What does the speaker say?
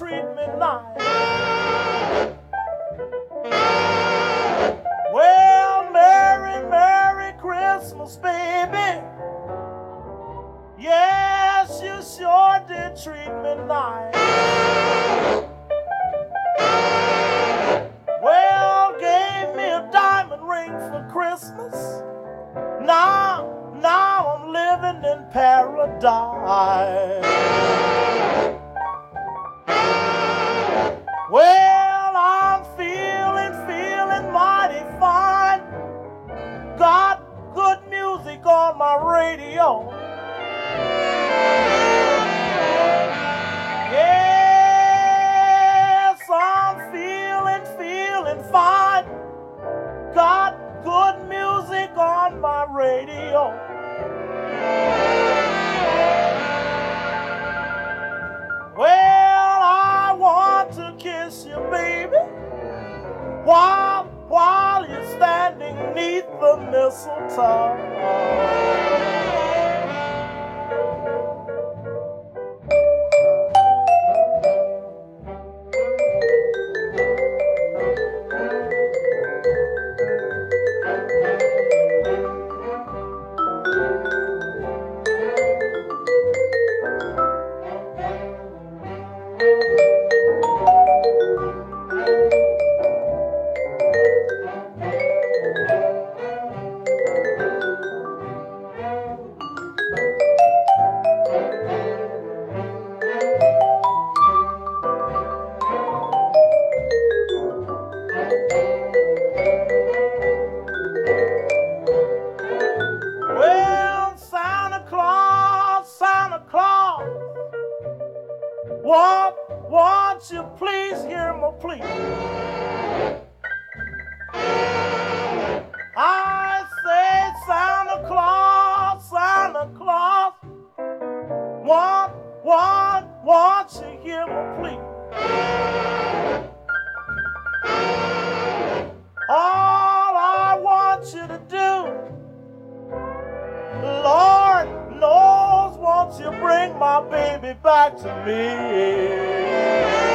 treat me nice. Well, Merry, Merry Christmas, baby. Yes, you sure did treat me nice. Well, gave me a diamond ring for Christmas. Now, now I'm living in paradise. Well, I'm feeling, feeling mighty fine. Got good music on my radio. Yes, I'm feeling, feeling fine. Got good music on my radio. Mistletoe. Won't, won't you please hear my plea? I say, Santa Claus, Santa Claus, won't, won't, won't you hear my plea? Bring my baby back to me?